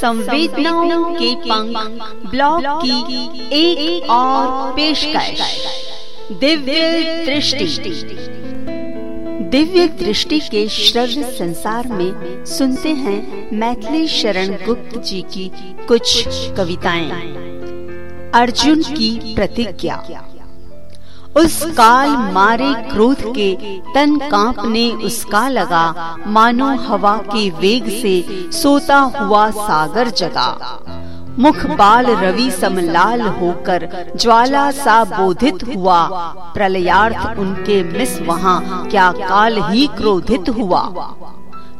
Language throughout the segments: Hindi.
संवेदनाओं के पंख ब्लॉग की एक एक और पेशकश। दिव्य दृष्टि। दिव्य दृष्टि के श्रव्य संसार में सुनते हैं मैथिली शरण गुप्त जी की कुछ कविताएँ। अर्जुन की प्रतिज्ञा। उस काल मारे क्रोध के, तन कांपने उसका लगा। मानो हवा के वेग से सोता हुआ सागर जगा। मुख बाल रवि समलाल होकर ज्वाला सा बोधित हुआ। प्रलयार्थ उनके मिस वहाँ क्या काल ही क्रोधित हुआ।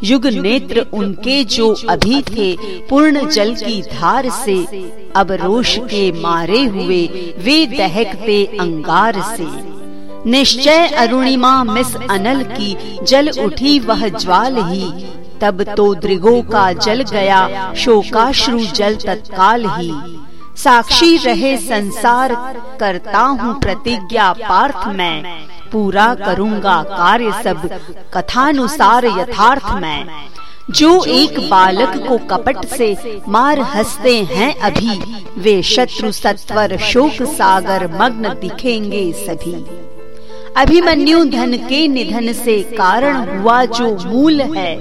युग नेत्र उनके जो अभी थे पूर्ण जल की धार से अब रोष के मारे हुए वे दहकते अंगार से। निश्चय अरुणिमा मिस अनल की जल उठी वह ज्वाल ही। तब तो द्रिगो का जल गया शोकाश्रु जल तत्काल ही। साक्षी रहे संसार करता हूँ प्रतिज्ञा पार्थ मैं। पूरा करूँगा कार्य सब। कथानुसार यथार्थ मैं। जो एक बालक को कपट से मार हँसते हैं अभी। वे शत्रु सत्वर शोक सागर मग्न दिखेंगे सभी। अभिमन्यु धन के निधन से कारण हुआ जो मूल है।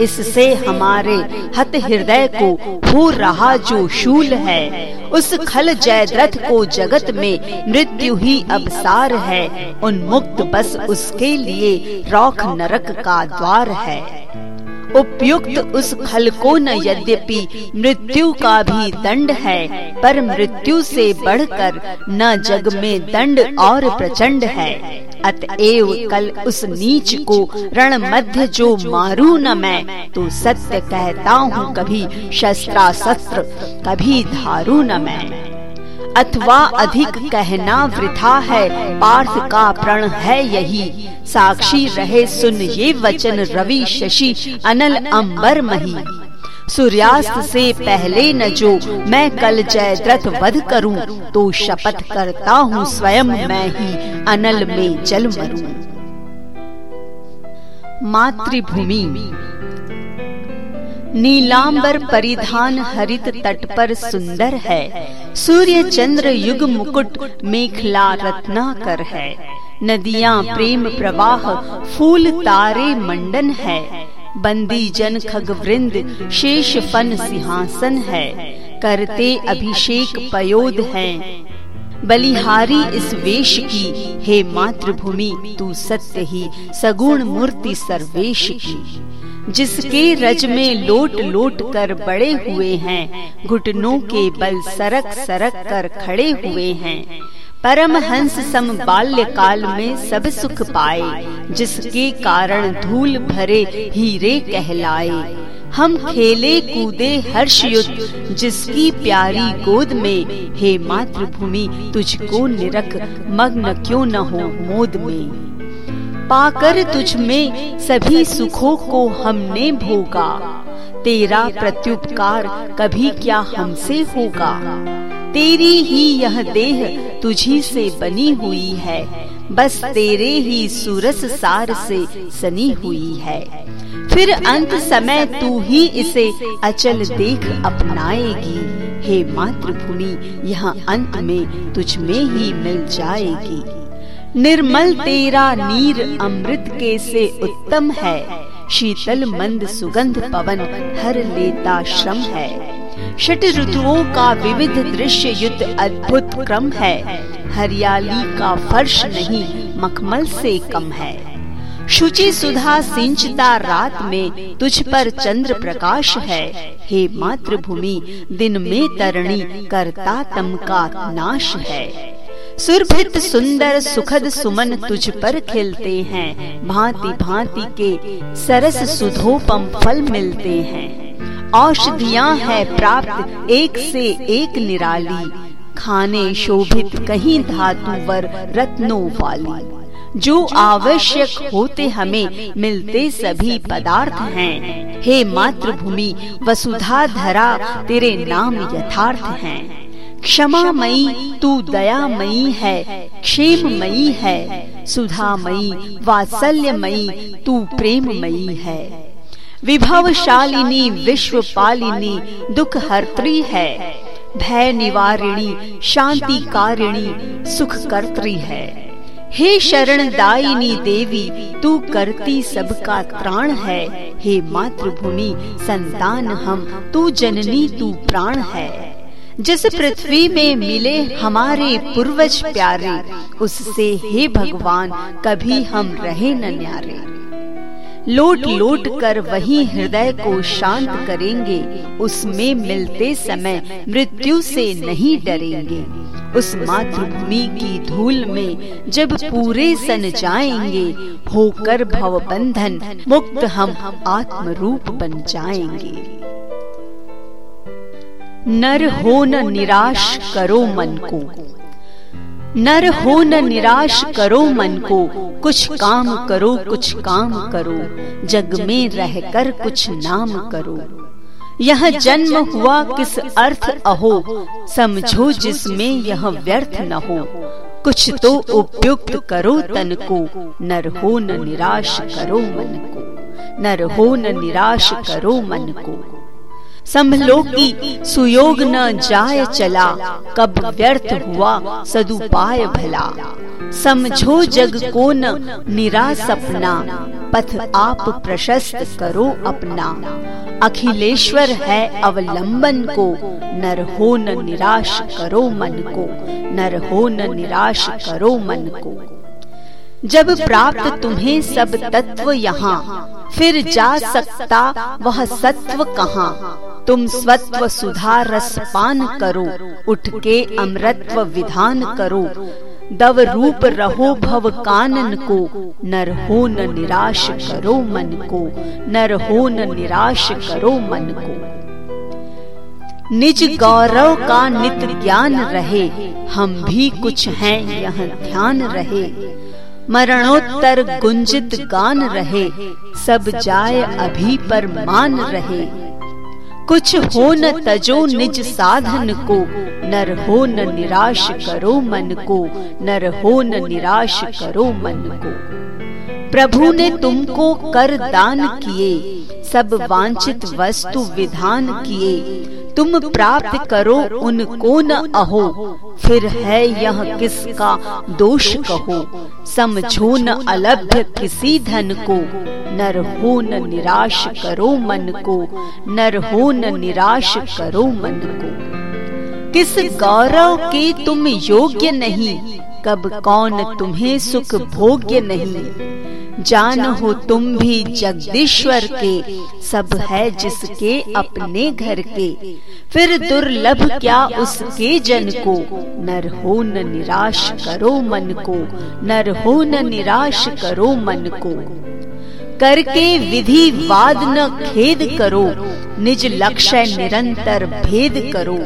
इससे हमारे हत हृदय को हो रहा जो शूल है। उस खल जयद्रथ को जगत में मृत्यु ही अबसार है। उन्मुक्त बस उसके लिए रौख नरक का द्वार है। उपयुक्त उस खल को न यद्यपि मृत्यु का भी दंड है, पर मृत्यु से बढ़कर न जग में दंड और प्रचंड है। अतएव कल उस नीच को रण मध्य जो मारू न मैं तो सत्य कहता हूँ कभी शस्त्रास्त्र, कभी धारू न मैं। अथवा अधिक कहना वृथा है, पार्थ का प्रण है यही। साक्षी रहे सुन ये वचन रवि शशि, अनल अंबर मही। सूर्यास्त से पहले न जो मैं कल जयद्रथ वध करूँ तो शपथ करता हूँ स्वयं मैं ही, अनल में जल मरूं। मातृभूमि। नीलांबर परिधान हरित तट पर सुंदर है। सूर्य चंद्र युग मुकुट मेखला रत्नाकर है। नदियाँ प्रेम प्रवाह, फूल तारे मंडन है। बंदी जन खग वृंद, शेष फन सिंहासन है। करते अभिषेक पयोद है। बलिहारी इस वेश की, हे मातृभूमि, तू सत्य ही, सगुण मूर्ति सर्वेश की। जिसके रज में लोट लोट कर बड़े हुए हैं, घुटनों के बल सरक सरक कर खड़े हुए हैं। परम हंस सम बाल्य काल में सब सुख पाए, जिसके कारण धूल भरे हीरे कहलाए। हम खेले कूदे हर्ष युद्ध, जिसकी प्यारी गोद में, हे मातृभूमि, तुझको निरख, मग्न क्यों न हो मोद में। पाकर तुझ में सभी सुखों को हमने भोगा। तेरा प्रत्युपकार कभी क्या हमसे होगा? तेरी ही यह देह तुझी से बनी हुई है। बस तेरे ही सूरस सार से सनी हुई है। फिर अंत समय तू ही इसे अचल देख अपनाएगी। हे मातृभूमि, यह अंत में तुझ में ही मिल जाएगी। निर्मल तेरा नीर अमृत के से उत्तम है। शीतल मंद सुगंध पवन हर लेता श्रम है। षट ऋतुओं का विविध दृश्य युद्ध अद्भुत क्रम है। हरियाली का फर्श नहीं, मखमल से कम है। शुचि सुधा सिंचता रात में, तुझ पर चंद्र प्रकाश है। हे मातृभूमि, दिन में तरणी करता तम का नाश है। सुरभित सुंदर सुखद सुमन तुझ पर खिलते हैं। भांति भांति के सरस सुधोपम फल मिलते हैं। औषधियाँ है प्राप्त एक से एक निराली। खाने शोभित कहीं धातु वर रत्नों वाली। जो आवश्यक होते हमें मिलते सभी पदार्थ हैं। हे मातृभूमि, वसुधा धरा, तेरे नाम यथार्थ हैं। क्षमामयी तू दया मई है क्षेम मई है, सुधामयी, वात्सल्यमयी तू प्रेममयी है। विभवशालिनी विश्व पालिनी दुख हर्त्री है भय निवारिणी शांति कारिणी सुख कर्त्री है। हे शरण दायिनी देवी, तू करती सबका त्राण है। हे मातृभूमि, संतान हम, तू जननी, तू प्राण है। जिस पृथ्वी में मिले हमारे पूर्वज प्यारे, उससे हे भगवान, कभी हम रहे न न्यारे। लोट लोट कर वही हृदय को शांत करेंगे, उसमें मिलते समय मृत्यु से नहीं डरेंगे। उस मातृभूमि की धूल में जब पूरे सन जाएँगे, होकर भव बंधन मुक्त हम आत्म रूप बन जाएँगे। नर हो न निराश करो मन को। नर हो न निराश करो मन को। कुछ काम करो, कुछ काम करो। जग में रहकर कुछ नाम करो। यह जन्म हुआ किस अर्थ अहो? समझो जिसमें यह व्यर्थ न हो। कुछ तो उपयुक्त करो तन को। नर हो न निराश करो मन को। नर हो न निराश करो मन को। संभलो की सुयोग न जाय चला कब व्यर्थ हुआ सदुपाय भला। समझो जग को न निराश अपना पथ आप प्रशस्त करो अपना। अखिलेश्वर है अवलंबन को। नर हो न निराश करो मन को। नर हो न निराश करो मन को। जब प्राप्त तुम्हें सब तत्व यहाँ फिर जा सकता वह सत्व कहाँ? तुम स्वत्व सुधा रस पान करो उठ के अमृतव विधान करो। दव रूप रहो भव कानन को नर हो न निराश करो मन को नर हो न निराश करो मन को। निज गौरव का नित ज्ञान रहे हम भी कुछ हैं यह ध्यान रहे। मरणोत्तर गुंजित गान रहे, सब जाय अभी पर मान रहे। कुछ हो न तजो निज साधन को, नर हो न निराश करो मन को, नर हो न निराश करो मन को। प्रभु ने तुमको कर दान किए, सब वांछित वस्तु विधान किए। तुम प्राप्त करो उनको न अहो, फिर है यह किसका दोष कहो? समझो न अलभ्य किसी धन को। नर हो न निराश करो मन को। नर हो न निराश करो मन को। किस गौरव के तुम योग्य नहीं? कब कौन तुम्हें सुख भोग्य नहीं? जान हो तुम भी जगदीश्वर के। सब है जिसके अपने घर के। फिर दुर्लभ क्या उसके जन को? नर हो न निराश करो मन को। नर हो न निराश करो मन को। करके विधि वाद न खेद करो। निज लक्ष्य निरंतर भेद करो।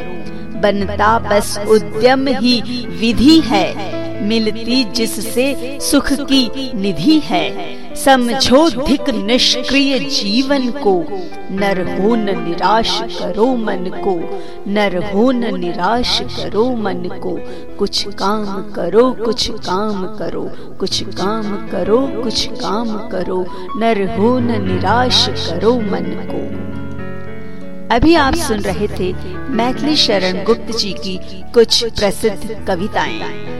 बनता बस उद्यम ही। विधि है। मिलती जिससे सुख की निधि है। समझो धिक निष्क्रिय जीवन को। नर हो निराश करो मन को। नर हो निराश करो मन को। कुछ काम करो, कुछ काम करो। कुछ काम करो, कुछ काम करो। नर हो निराश करो मन को। अभी आप सुन रहे थे मैथिली शरण गुप्त जी की कुछ प्रसिद्ध कविताएँ।